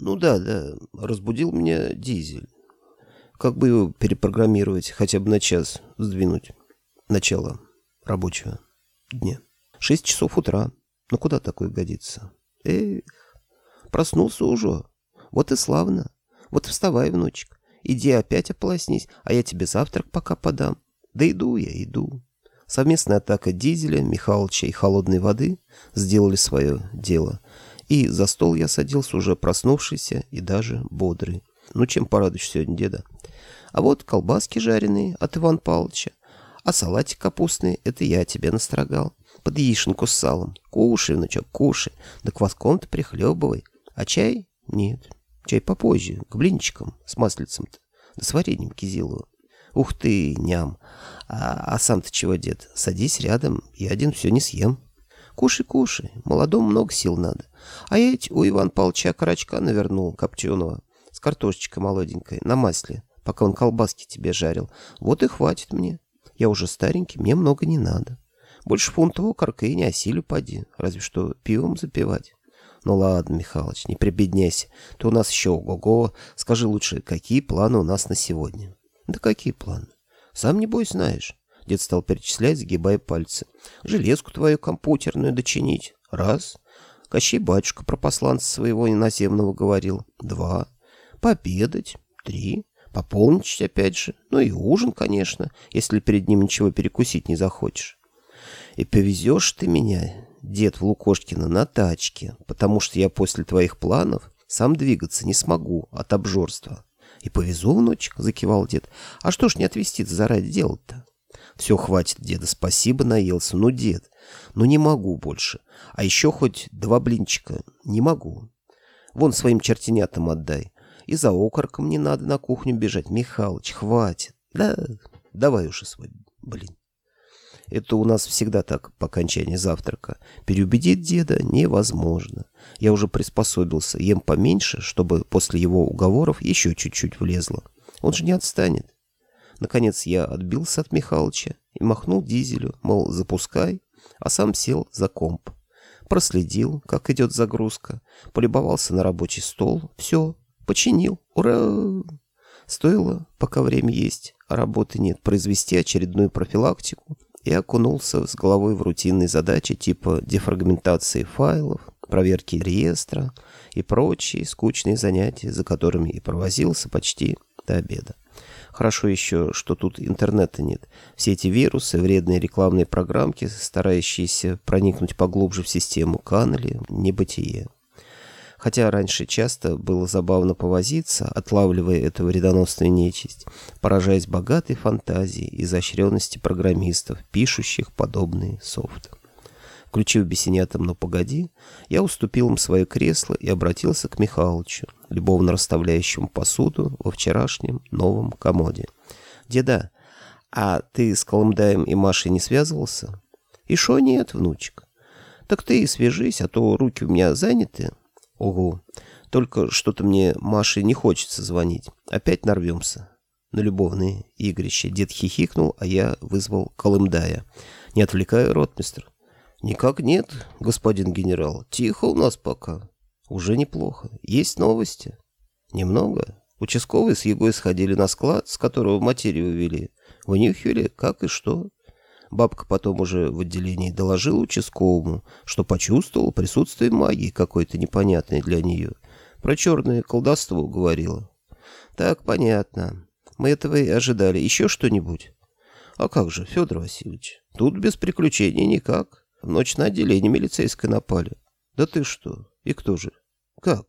Ну да, да, разбудил меня дизель. Как бы его перепрограммировать, хотя бы на час сдвинуть? Начало рабочего дня. Шесть часов утра. Ну куда такое годится? Эх, проснулся уже. Вот и славно. Вот вставай, внучек. Иди опять ополоснись, а я тебе завтрак пока подам. Да иду я, иду. Совместная атака дизеля, Михалыча и холодной воды сделали свое дело. И за стол я садился уже проснувшийся и даже бодрый. Ну, чем порадуешь сегодня, деда? А вот колбаски жареные от Ивана Павловича. А салатик капустный — это я тебе настрогал. Под яишенку с салом. Кушай, внучок, кушай. Да кваском-то прихлебывай. А чай? Нет. Чай попозже, к блинчикам с маслицем-то. Да с вареньем кизиловым. Ух ты, ням. А, а сам-то чего, дед? Садись рядом, я один все не съем. Кушай, кушай, молодому много сил надо. А я ведь у Ивана Павловича карачка навернул, копченого, с картошечкой молоденькой, на масле, пока он колбаски тебе жарил. Вот и хватит мне. Я уже старенький, мне много не надо. Больше фунтового карка и не осилю поди, разве что пивом запивать. Ну ладно, Михалыч, не прибедняйся. Ты у нас еще ого-го. Скажи лучше, какие планы у нас на сегодня? Да какие планы? Сам, небось, знаешь. Дед стал перечислять, загибая пальцы. Железку твою компьютерную дочинить. Раз. Кощей батюшка про посланца своего иноземного говорил. Два. Пообедать. Три. Пополнить опять же. Ну и ужин, конечно, если перед ним ничего перекусить не захочешь. И повезешь ты меня, дед в Лукошкино, на тачке, потому что я после твоих планов сам двигаться не смогу от обжорства. И повезу, внучек, закивал дед. А что ж не отвезти заради дела-то? Все, хватит, деда, спасибо, наелся. Ну, дед, ну не могу больше. А еще хоть два блинчика. Не могу. Вон своим чертенятам отдай. И за окорком не надо на кухню бежать. Михалыч, хватит. Да, давай уже свой блин. Это у нас всегда так по окончании завтрака. Переубедить деда невозможно. Я уже приспособился, ем поменьше, чтобы после его уговоров еще чуть-чуть влезло. Он же не отстанет. Наконец я отбился от Михалыча и махнул дизелю, мол, запускай, а сам сел за комп. Проследил, как идет загрузка, полюбовался на рабочий стол, все, починил, ура! Стоило, пока время есть, а работы нет, произвести очередную профилактику и окунулся с головой в рутинные задачи типа дефрагментации файлов, проверки реестра и прочие скучные занятия, за которыми и провозился почти до обеда. Хорошо еще, что тут интернета нет. Все эти вирусы, вредные рекламные программки, старающиеся проникнуть поглубже в систему, канали небытие. Хотя раньше часто было забавно повозиться, отлавливая эту вредоносную нечисть, поражаясь богатой фантазией и изощренности программистов, пишущих подобный софт. Включив бесенятам «Ну погоди», я уступил им свое кресло и обратился к Михалычу, любовно расставляющему посуду во вчерашнем новом комоде. «Деда, а ты с Колымдаем и Машей не связывался?» «И шо нет, внучек?» «Так ты и свяжись, а то руки у меня заняты». «Ого, только что-то мне Маше не хочется звонить. Опять нарвемся». На любовные игрища дед хихикнул, а я вызвал Колымдая. «Не отвлекаю, ротмистр». «Никак нет, господин генерал. Тихо у нас пока. Уже неплохо. Есть новости?» «Немного. Участковые с Егой сходили на склад, с которого материю увели. Вынюхивали, как и что. Бабка потом уже в отделении доложила участковому, что почувствовала присутствие магии какой-то непонятной для нее. Про черное колдовство говорила. Так, понятно. Мы этого и ожидали. Еще что-нибудь? А как же, Федор Васильевич? Тут без приключений никак. В ночь на отделение милицейское напали. Да ты что? И кто же? Как?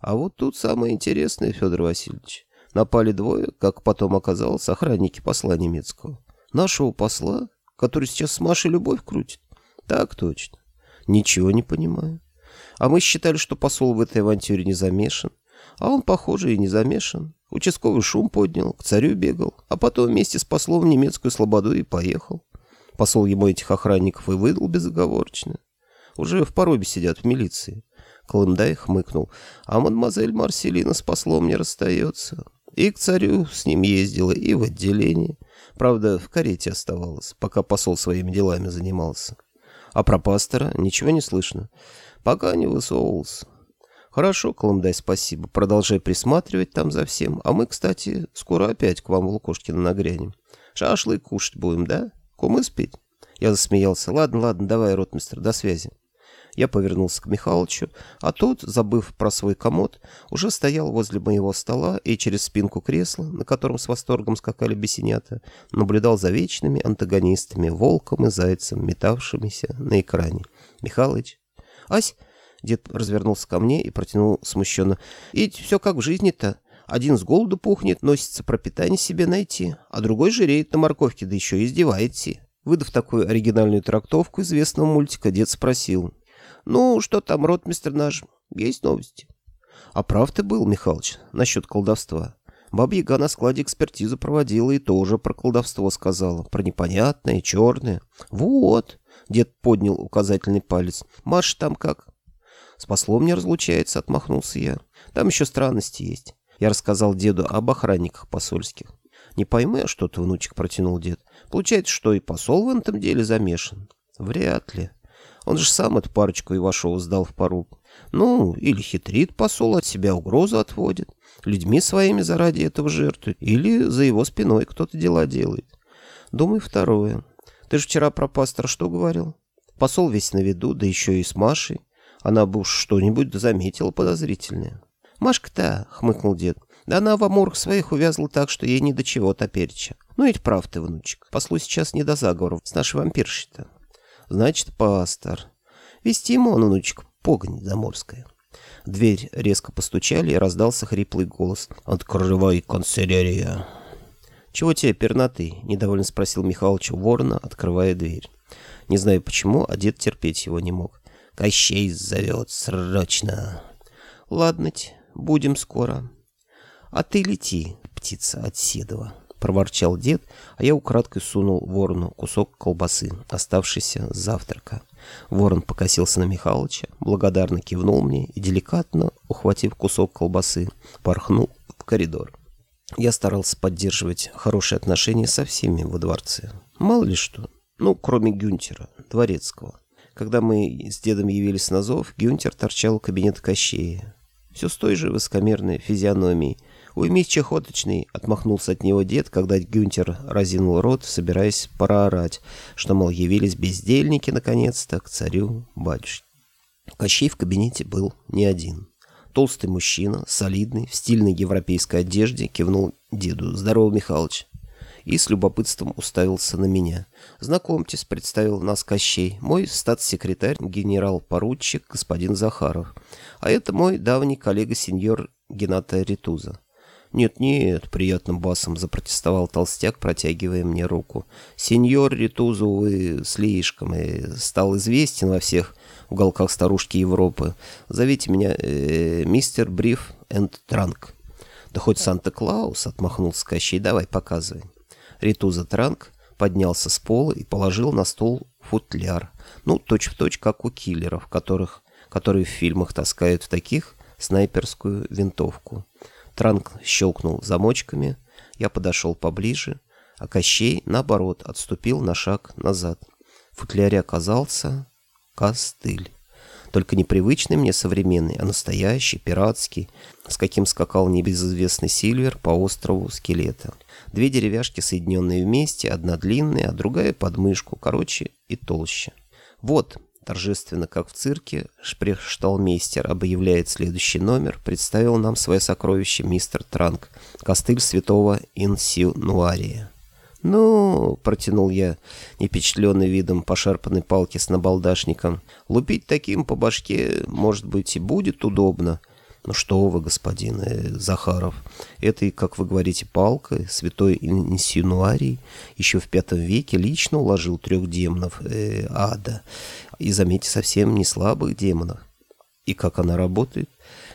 А вот тут самое интересное, Федор Васильевич. Напали двое, как потом оказалось, охранники посла немецкого. Нашего посла, который сейчас с Машей любовь крутит. Так точно. Ничего не понимаю. А мы считали, что посол в этой авантюре не замешан. А он, похоже, и не замешан. Участковый шум поднял, к царю бегал, а потом вместе с послом в немецкую слободу и поехал. Посол ему этих охранников и выдал безоговорочно. Уже в поробе сидят в милиции. Колымдай хмыкнул. А мадемуазель Марселина с послом не расстается. И к царю с ним ездила, и в отделение. Правда, в карете оставалась, пока посол своими делами занимался. А про пастора ничего не слышно. Пока не высовывался. Хорошо, Колымдай, спасибо. Продолжай присматривать там за всем. А мы, кстати, скоро опять к вам в Лукошкино нагрянем. Шашлык кушать будем, да? Кумы спить? Я засмеялся. Ладно, ладно, давай, ротмистр, до связи. Я повернулся к Михалычу, а тот, забыв про свой комод, уже стоял возле моего стола и через спинку кресла, на котором с восторгом скакали бесенята, наблюдал за вечными антагонистами, волком и зайцем, метавшимися на экране. «Михалыч!» «Ась!» Дед развернулся ко мне и протянул смущенно. «Ведь все как в жизни-то. Один с голоду пухнет, носится пропитание себе найти, а другой жиреет на морковке, да еще и издевается». Выдав такую оригинальную трактовку известного мультика, дед спросил. «Ну, что там, ротмистр наш? Есть новости?» «А прав ты был, Михалыч, насчет колдовства. Баба-яга на складе экспертизу проводила и тоже про колдовство сказала. Про непонятное, черное. Вот!» Дед поднял указательный палец. «Маш там как?» «С послом не разлучается», — отмахнулся я. «Там еще странности есть». Я рассказал деду об охранниках посольских. «Не пойму что-то, внучек», — протянул дед. «Получается, что и посол в этом деле замешан?» «Вряд ли. Он же сам эту парочку Ивашова сдал в порук. Ну, или хитрит посол, от себя угрозу отводит. Людьми своими заради этого жертвует. Или за его спиной кто-то дела делает. Думаю, второе. Ты же вчера про пастора что говорил? Посол весь на виду, да еще и с Машей. Она бы уж что-нибудь заметила подозрительное. «Машка-то», — хмыкнул дед, — «да она в амурах своих увязла так, что ей ни до чего топереча. Ну ведь прав ты, внучек. Послу сейчас не до заговоров с нашей вампиршей-то». Значит, пастор. Вести ему он, внучек, погонь заморская. В дверь резко постучали, и раздался хриплый голос. «Открывай, канцелярия!» «Чего тебе, пернатый?» — недовольно спросил Михалыч ворона, открывая дверь. Не знаю почему, а дед терпеть его не мог. «Кощей зовет срочно!» «Ладно, будем скоро. А ты лети, птица от Седова» проворчал дед, а я украдкой сунул ворону кусок колбасы, оставшийся с завтрака. Ворон покосился на Михалыча, благодарно кивнул мне и, деликатно, ухватив кусок колбасы, порхнул в коридор. Я старался поддерживать хорошие отношения со всеми во дворце. Мало ли что. Ну, кроме Гюнтера, дворецкого. Когда мы с дедом явились на зов, Гюнтер торчал у кабинета Кощея. Все с той же высокомерной физиономией, «Уймись, чехоточный!» — отмахнулся от него дед, когда Гюнтер разинул рот, собираясь проорать, что, мол, явились бездельники, наконец-то, к царю-батюшке. Кощей в кабинете был не один. Толстый мужчина, солидный, в стильной европейской одежде, кивнул деду. «Здорово, Михалыч!» И с любопытством уставился на меня. «Знакомьтесь», — представил нас Кощей, мой статс-секретарь, генерал-поручик господин Захаров. А это мой давний коллега-сеньор Гената Ритуза. «Нет-нет», — приятным басом запротестовал толстяк, протягивая мне руку. «Сеньор Ритузу, вы слишком и стал известен во всех уголках старушки Европы. Зовите меня э, мистер Бриф энд Транк». «Да хоть Санта-Клаус», — отмахнулся Кощей, — «давай, показывай». Ритуза Транк поднялся с пола и положил на стол футляр. Ну, точь-в-точь, точь, как у киллеров, которых, которые в фильмах таскают в таких снайперскую винтовку. Транк щелкнул замочками, я подошел поближе, а Кощей, наоборот, отступил на шаг назад. В футляре оказался костыль. Только непривычный мне современный, а настоящий, пиратский, с каким скакал небезызвестный Сильвер по острову Скелета. Две деревяшки, соединенные вместе, одна длинная, а другая под мышку, короче и толще. Вот, Торжественно, как в цирке, шпрехшталмейстер объявляет следующий номер, представил нам свое сокровище мистер Транк, костыль святого Инсинуария. «Ну, — протянул я, непечатленный видом пошарпанной палки с набалдашником, — лупить таким по башке, может быть, и будет удобно, — что вы, господин э, Захаров, этой, как вы говорите, палкой святой инсинуарий еще в пятом веке лично уложил трех демонов э, ада. И, заметьте, совсем не слабых демонов. И как она работает?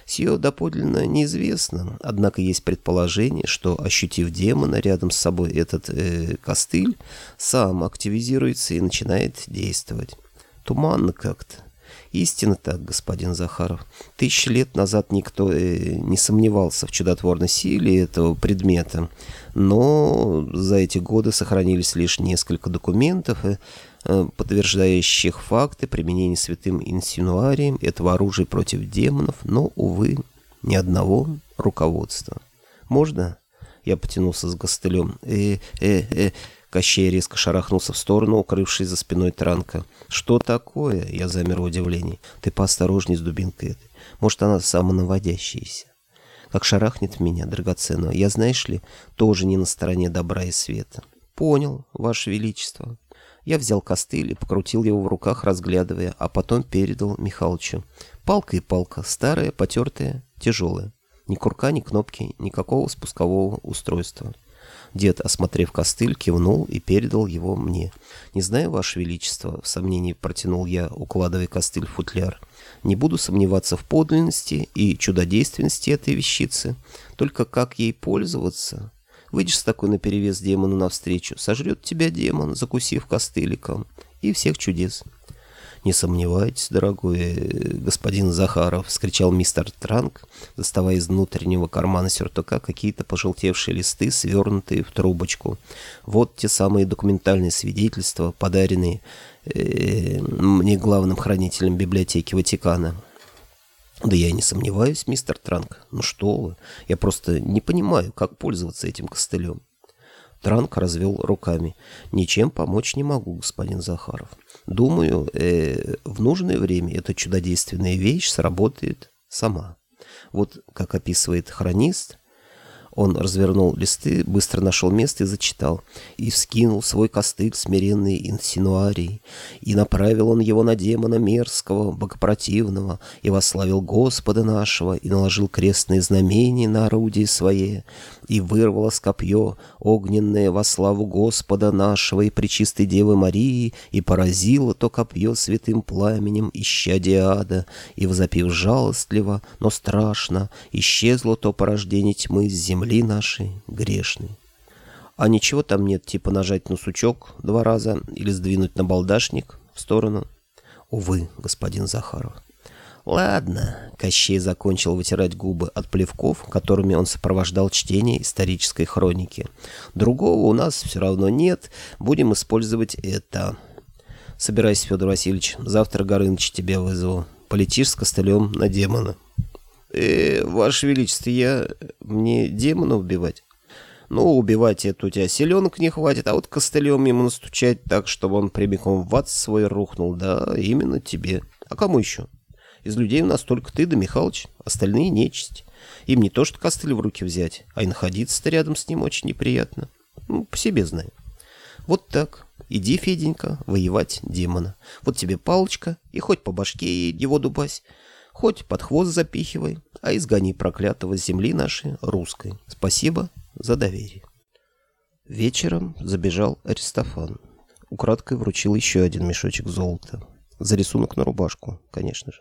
Сие доподлинно неизвестно, однако есть предположение, что, ощутив демона рядом с собой этот э, костыль, сам активизируется и начинает действовать. Туманно как-то. Истинно так, господин Захаров. Тысячи лет назад никто э, не сомневался в чудотворной силе этого предмета, но за эти годы сохранились лишь несколько документов, и э, подтверждающих факты применения святым инсинуарием этого оружия против демонов, но, увы, ни одного руководства. «Можно?» Я потянулся с гостылем. «Э, э, э...» Кощей резко шарахнулся в сторону, укрывшись за спиной Транка. «Что такое?» Я замер в удивлении. «Ты поосторожней с дубинкой этой. Может, она самонаводящаяся. Как шарахнет меня, драгоценного. Я, знаешь ли, тоже не на стороне добра и света». «Понял, Ваше Величество». Я взял костыль и покрутил его в руках, разглядывая, а потом передал Михалычу. Палка и палка, старая, потертая, тяжелая. Ни курка, ни кнопки, никакого спускового устройства. Дед, осмотрев костыль, кивнул и передал его мне. «Не знаю, Ваше Величество», — в сомнении протянул я, укладывая костыль в футляр. «Не буду сомневаться в подлинности и чудодейственности этой вещицы. Только как ей пользоваться? Выйдешь с такой наперевес демону навстречу, сожрет тебя демон, закусив костыликом, и всех чудес». «Не сомневайтесь, дорогой э, господин Захаров!» — вскричал мистер Транк, доставая из внутреннего кармана сюртука какие-то пожелтевшие листы, свернутые в трубочку. «Вот те самые документальные свидетельства, подаренные э, мне главным хранителем библиотеки Ватикана». «Да я и не сомневаюсь, мистер Транк. Ну что вы, я просто не понимаю, как пользоваться этим костылем». Транк развел руками. «Ничем помочь не могу, господин Захаров. Думаю, э, в нужное время эта чудодейственная вещь сработает сама. Вот как описывает хронист, он развернул листы, быстро нашел место и зачитал. «И вскинул свой костыль смиренный инсинуарий, и направил он его на демона мерзкого, богопротивного, и восславил Господа нашего, и наложил крестные знамения на орудие свое, и вырвалось копье, огненное во славу Господа нашего и Пречистой Девы Марии, и поразило то копье святым пламенем, ища диада, и, возопив жалостливо, но страшно, исчезло то порождение тьмы с земли нашей грешной. А ничего там нет, типа нажать на сучок два раза или сдвинуть на балдашник в сторону. Увы, господин Захаров. «Ладно», — Кощей закончил вытирать губы от плевков, которыми он сопровождал чтение исторической хроники. «Другого у нас все равно нет, будем использовать это». «Собирайся, Федор Васильевич, завтра Горыныч тебя вызову. Полетишь с костылем на демона». «Э, Ваше Величество, я... мне демона убивать?» «Ну, убивать это у тебя селенок не хватит, а вот костылем ему настучать так, чтобы он прямиком в ад свой рухнул, да, именно тебе. А кому еще?» Из людей у нас только ты да Михалыч, остальные нечисть. Им не то что костыль в руки взять, а и находиться-то рядом с ним очень неприятно. Ну, по себе знаю. Вот так. Иди, Феденька, воевать демона. Вот тебе палочка, и хоть по башке его дубась, хоть под хвост запихивай, а изгони проклятого земли нашей русской. Спасибо за доверие. Вечером забежал Аристофан. Украдкой вручил еще один мешочек золота. За рисунок на рубашку, конечно же.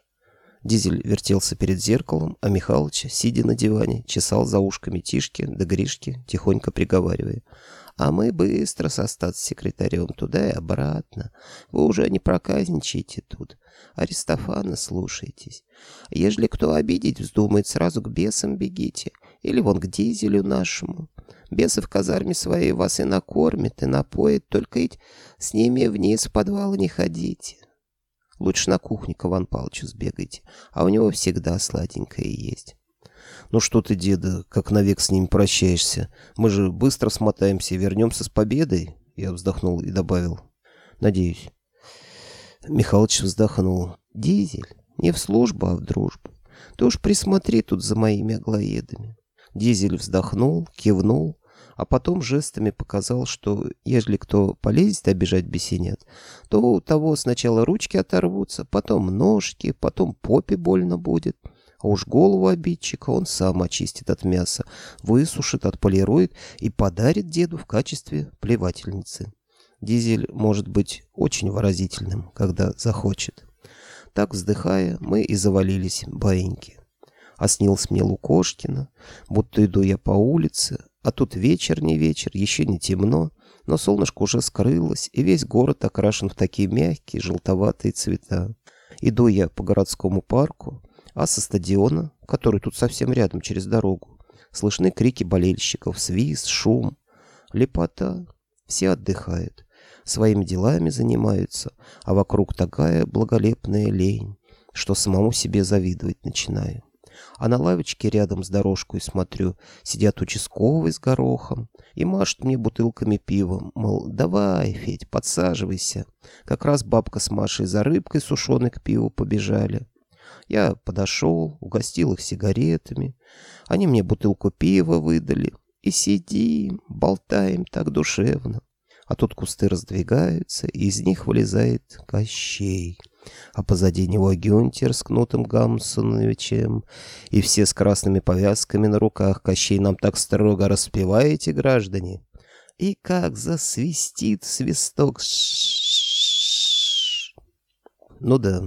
Дизель вертелся перед зеркалом, а Михалыч, сидя на диване, чесал за ушками Тишки да Гришки, тихонько приговаривая. «А мы быстро со статс-секретарем туда и обратно. Вы уже не проказничаете тут. Аристофана слушайтесь. Ежели кто обидеть вздумает, сразу к бесам бегите. Или вон к Дизелю нашему. Бесы в казарме своей вас и накормят, и напоят, только ведь с ними вниз в подвал не ходите». Лучше на кухне к Иван Павловичу сбегайте, а у него всегда сладенькое есть. Ну что ты, деда, как навек с ним прощаешься? Мы же быстро смотаемся и вернемся с победой. Я вздохнул и добавил. Надеюсь. Михалыч вздохнул. Дизель, не в службу, а в дружбу. Ты уж присмотри тут за моими аглоедами. Дизель вздохнул, кивнул, а потом жестами показал, что ежели кто полезет обижать бесенят, то у того сначала ручки оторвутся, потом ножки, потом попе больно будет. А уж голову обидчика он сам очистит от мяса, высушит, отполирует и подарит деду в качестве плевательницы. Дизель может быть очень выразительным, когда захочет. Так, вздыхая, мы и завалились баиньки. А снился мне Лукошкина, будто иду я по улице, а тут вечер не вечер, еще не темно, но солнышко уже скрылось, и весь город окрашен в такие мягкие желтоватые цвета. Иду я по городскому парку, а со стадиона, который тут совсем рядом через дорогу, слышны крики болельщиков, свист, шум, лепота. Все отдыхают. своими делами занимаются, а вокруг такая благолепная лень, что самому себе завидовать начинаю. А на лавочке рядом с дорожкой смотрю, сидят участковые с горохом и машут мне бутылками пива, мол, давай, Федь, подсаживайся. Как раз бабка с Машей за рыбкой сушеной к пиву побежали. Я подошел, угостил их сигаретами. Они мне бутылку пива выдали. И сидим, болтаем так душевно. А тут кусты раздвигаются, и из них вылезает Кощей. А позади него Гюнтер с Кнутом Гамсоновичем. И все с красными повязками на руках. Кощей нам так строго распеваете, граждане. И как засвистит свисток. Ну да,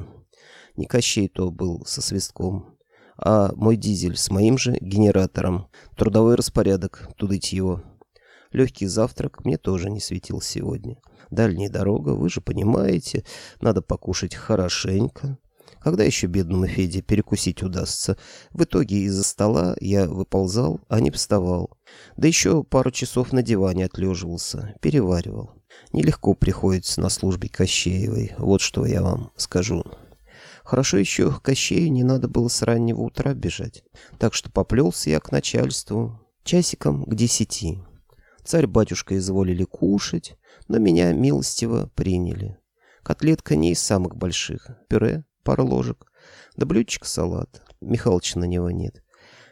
не Кощей то был со свистком, а мой дизель с моим же генератором. Трудовой распорядок, тудыть его. Легкий завтрак мне тоже не светил сегодня. Дальняя дорога, вы же понимаете, надо покушать хорошенько. Когда еще бедному Феде перекусить удастся? В итоге из-за стола я выползал, а не вставал. Да еще пару часов на диване отлеживался, переваривал. Нелегко приходится на службе Кощеевой, вот что я вам скажу. Хорошо еще к Кощею не надо было с раннего утра бежать, так что поплелся я к начальству часиком к десяти. Царь-батюшка изволили кушать, но меня милостиво приняли. Котлетка не из самых больших, пюре, пара ложек, да блюдечко салат. Михалыча на него нет.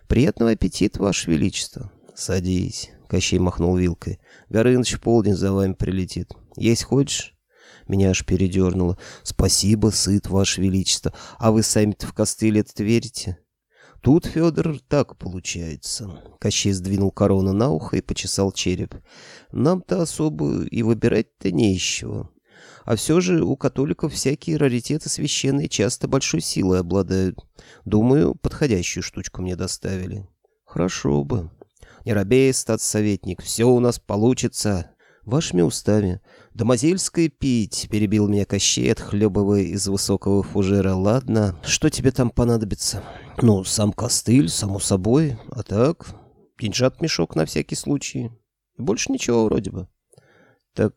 Приятного аппетита, Ваше Величество. Садись, Кощей махнул вилкой. Горыныч в полдень за вами прилетит. Есть хочешь? Меня аж передернуло. Спасибо, сыт, Ваше Величество. А вы сами-то в костыль это верите? Тут, Федор, так получается. Кощей сдвинул корону на ухо и почесал череп. Нам-то особо и выбирать-то не из чего. А все же у католиков всякие раритеты священные часто большой силой обладают. Думаю, подходящую штучку мне доставили. Хорошо бы. Не робей, статсоветник, все у нас получится. Вашими устами. Домозельское пить, перебил меня Кощей, отхлебывая из высокого фужера. Ладно, что тебе там понадобится? Ну, сам костыль, само собой. А так, деньжат мешок на всякий случай. Больше ничего вроде бы. Так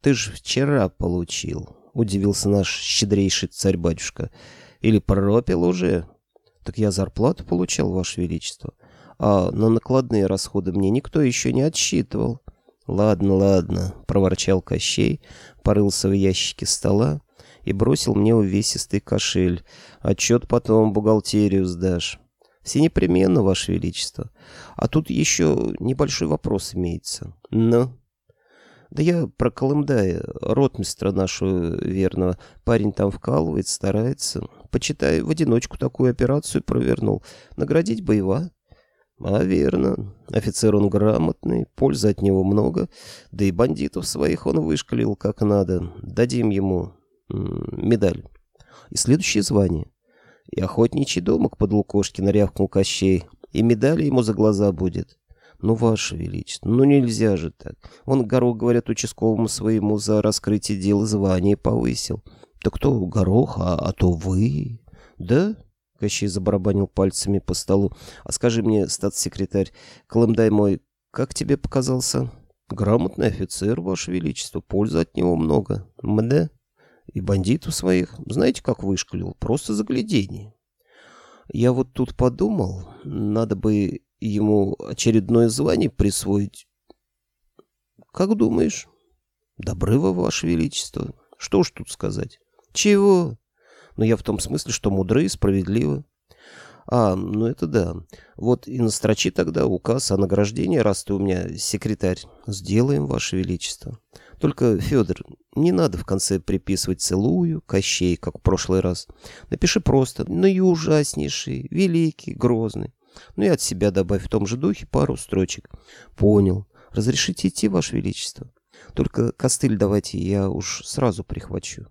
ты же вчера получил, удивился наш щедрейший царь-батюшка. Или пропил уже? Так я зарплату получал, Ваше Величество. А на накладные расходы мне никто еще не отсчитывал. «Ладно, ладно», — проворчал Кощей, порылся в ящике стола и бросил мне увесистый кошель. «Отчет потом бухгалтерию сдашь». «Все непременно, Ваше Величество. А тут еще небольшой вопрос имеется». «Ну?» «Да я про Колымдая, ротмистра нашего верного. Парень там вкалывает, старается. Почитай, в одиночку такую операцию провернул. Наградить боева». А верно. Офицер он грамотный, пользы от него много, да и бандитов своих он вышкалил как надо. Дадим ему медаль. И следующее звание. И охотничий домок под Лукошкина рявкнул Кощей, и медаль ему за глаза будет. Ну, ваше величество, ну нельзя же так. Он горох, говорят, участковому своему за раскрытие дела звание повысил. Так кто горох, а, а то вы? Да? Кощей забарабанил пальцами по столу. «А скажи мне, статс-секретарь, Колымдай мой, как тебе показался?» «Грамотный офицер, Ваше Величество, пользы от него много. Мда? И бандитов своих, знаете, как вышкалил? Просто заглядение». «Я вот тут подумал, надо бы ему очередное звание присвоить». «Как думаешь?» «Добрыва, Ваше Величество. Что ж тут сказать?» «Чего?» Но я в том смысле, что мудры и справедливы. А, ну это да. Вот и настрочи тогда указ о награждении, раз ты у меня секретарь. Сделаем, Ваше Величество. Только, Федор, не надо в конце приписывать целую, Кощей, как в прошлый раз. Напиши просто «наиужаснейший», «великий», «грозный». Ну и от себя добавь в том же духе пару строчек. Понял. Разрешите идти, Ваше Величество? Только костыль давайте я уж сразу прихвачу.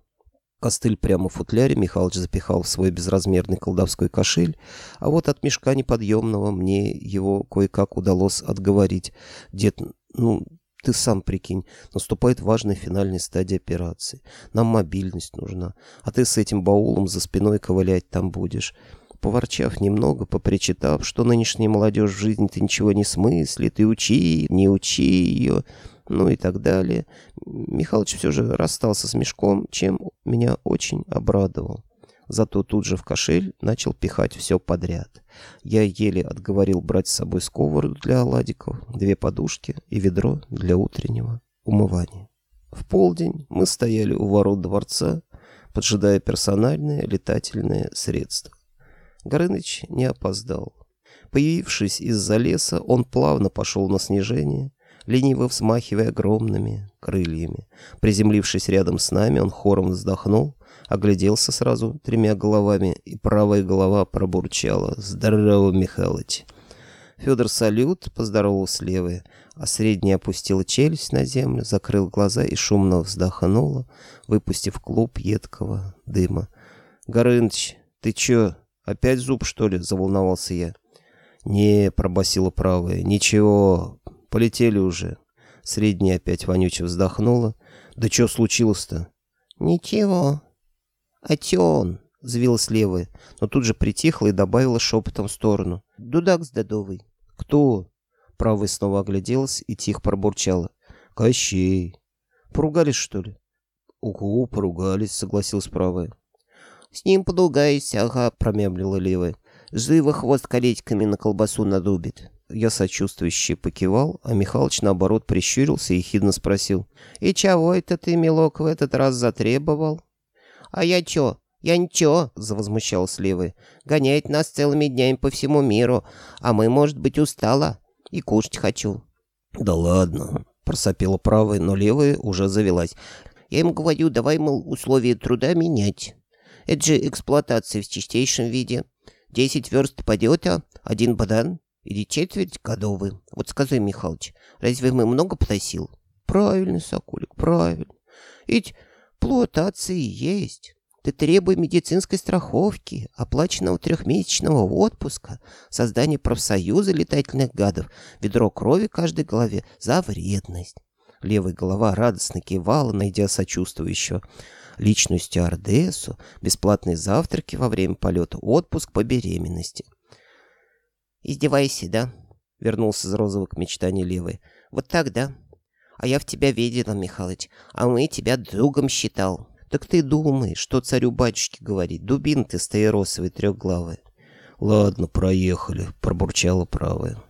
Костыль прямо в футляре Михалыч запихал в свой безразмерный колдовской кошель, а вот от мешка неподъемного мне его кое-как удалось отговорить. Дед, ну, ты сам прикинь, наступает важная финальная стадия операции. Нам мобильность нужна, а ты с этим баулом за спиной ковылять там будешь. Поворчав немного, попричитав, что нынешняя молодежь в жизни-то ничего не смыслит, и учи, не учи ее, ну и так далее. Михалыч все же расстался с мешком, чем меня очень обрадовал. Зато тут же в кошель начал пихать все подряд. Я еле отговорил брать с собой сковороду для оладиков, две подушки и ведро для утреннего умывания. В полдень мы стояли у ворот дворца, поджидая персональные летательные средства. Горыныч не опоздал. Появившись из-за леса, он плавно пошел на снижение, лениво взмахивая огромными крыльями. Приземлившись рядом с нами, он хором вздохнул, огляделся сразу тремя головами, и правая голова пробурчала. «Здорово, Михалыч!» Федор салют, поздоровался левой, а средняя опустила челюсть на землю, закрыл глаза и шумно вздохнула, выпустив клуб едкого дыма. «Горыныч, ты чё, опять зуб, что ли?» — заволновался я. «Не», — пробасила правая, — «ничего, полетели уже». Средняя опять вонюче вздохнула. «Да чё случилось-то?» «Ничего. Атён», — взвилась левая, но тут же притихла и добавила шепотом в сторону. «Дудак сдадовый». «Кто?» Правая снова огляделась и тихо пробурчала. «Кощей». «Поругались, что ли?» «Угу, поругались», — согласилась правая. «С ним подугаюсь, ага», — промямлила левая. Живо хвост колечками на колбасу надубит. Я сочувствующе покивал, а Михалыч, наоборот, прищурился и хидно спросил. «И чего это ты, милок, в этот раз затребовал?» «А я чё? Я ничего», — завозмущалась левая. «Гоняет нас целыми днями по всему миру, а мы, может быть, устала и кушать хочу». «Да ладно», — просопела правая, но левая уже завелась. «Я им говорю, давай, мол, условия труда менять. Это же эксплуатация в чистейшем виде. Десять верст пойдет, а один бадан или четверть годовый. Вот скажи, Михалыч, разве мы много потасил? Правильно, Соколик, правильно. Ведь плуатации есть. Ты требуй медицинской страховки, оплаченного трехмесячного отпуска, создание профсоюза летательных гадов, ведро крови каждой голове за вредность. Левая голова радостно кивала, найдя сочувствующего личную стюардессу, бесплатные завтраки во время полета, отпуск по беременности. «Издевайся, да?» — вернулся из розовых мечтаний левый. «Вот так, да? А я в тебя видела, Михалыч, а мы тебя другом считал. Так ты думай, что царю-батюшке говорит, дубин ты стаиросовый трехглавый». «Ладно, проехали», — пробурчала правая.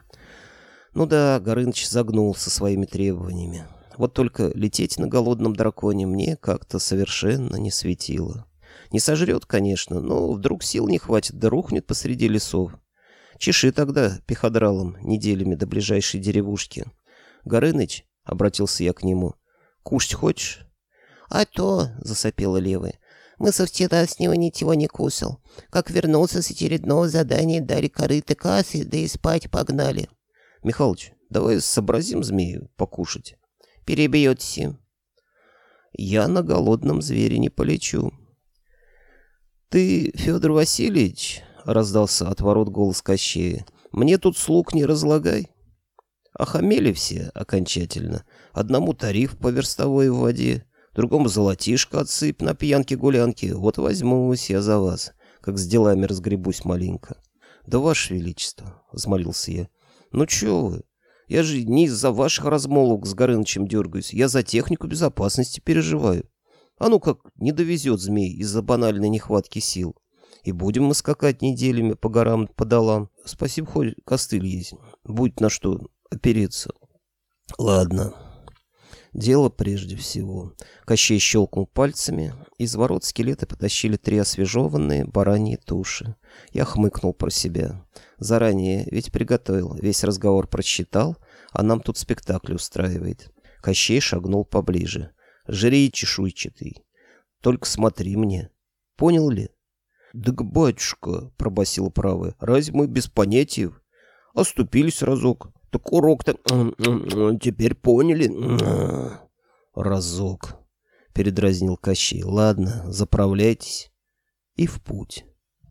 Ну да, Горыныч загнул со своими требованиями. Вот только лететь на голодном драконе мне как-то совершенно не светило. Не сожрет, конечно, но вдруг сил не хватит, да рухнет посреди лесов. Чеши тогда пиходралом неделями до ближайшей деревушки. Горыныч, — обратился я к нему, — кушать хочешь? — А то, — засопела левая, — мы со вчерашнего ничего не кусал. Как вернулся с очередного задания, дали корыто кассы, да и спать погнали. — Михалыч, давай сообразим змею покушать перебьете. Я на голодном звере не полечу. Ты, Федор Васильевич, раздался от ворот голос Кощея, мне тут слуг не разлагай. Охамели все окончательно. Одному тариф по верстовой в воде, другому золотишко отсыпь на пьянке-гулянке. Вот возьмусь я за вас, как с делами разгребусь маленько. Да, ваше величество, — взмолился я. Ну чё вы, я же не из-за ваших размолвок с Горынычем дергаюсь, я за технику безопасности переживаю. А ну как не довезет змей из-за банальной нехватки сил. И будем мы скакать неделями по горам, по долам. Спасибо, хоть костыль есть. Будет на что опереться. Ладно. Дело прежде всего. Кощей щелкнул пальцами. Из ворот скелеты потащили три освежеванные бараньи туши. Я хмыкнул про себя. Заранее ведь приготовил, весь разговор просчитал, а нам тут спектакль устраивает. Кощей шагнул поближе. Жри, чешуйчатый. Только смотри мне. Понял ли? Да, батюшка, пробасил правый, разве мы без понятий? Оступились разок. Так урок-то теперь поняли. Разок. Передразнил Кощей. Ладно, заправляйтесь. И в путь.